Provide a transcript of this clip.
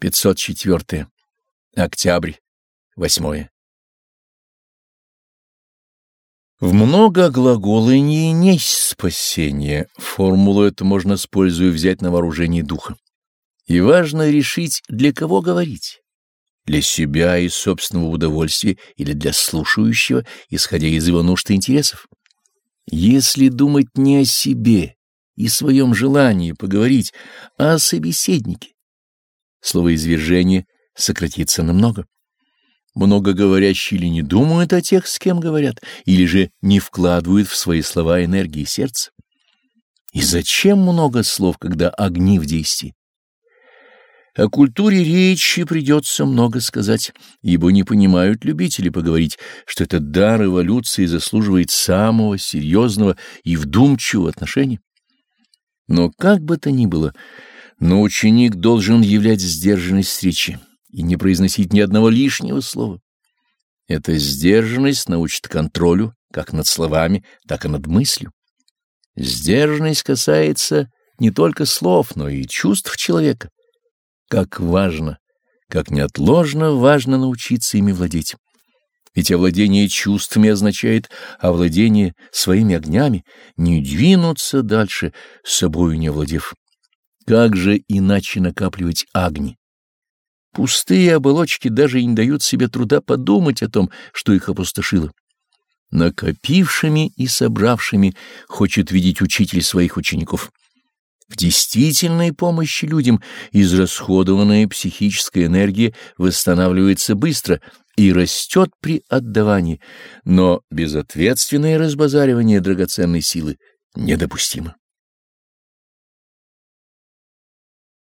504. Октябрь. 8. В многоглаголании несть спасение. Формулу эту можно с пользой взять на вооружение духа. И важно решить, для кого говорить. Для себя и собственного удовольствия или для слушающего, исходя из его нужд и интересов. Если думать не о себе и своем желании поговорить, а о собеседнике, словоизвержение сократится намного. Много говорящие или не думают о тех, с кем говорят, или же не вкладывают в свои слова энергии сердца. И зачем много слов, когда огни в действии? О культуре речи придется много сказать, ибо не понимают любители поговорить, что этот дар эволюции заслуживает самого серьезного и вдумчивого отношения. Но как бы то ни было, но ученик должен являть сдержанность речи и не произносить ни одного лишнего слова. Эта сдержанность научит контролю как над словами, так и над мыслью. Сдержанность касается не только слов, но и чувств человека. Как важно, как неотложно важно научиться ими владеть. Ведь овладение чувствами означает овладение своими огнями, не двинуться дальше, собою не овладев. Как же иначе накапливать огни? Пустые оболочки даже не дают себе труда подумать о том, что их опустошило. Накопившими и собравшими хочет видеть учитель своих учеников. В действительной помощи людям израсходованная психическая энергия восстанавливается быстро и растет при отдавании, но безответственное разбазаривание драгоценной силы недопустимо.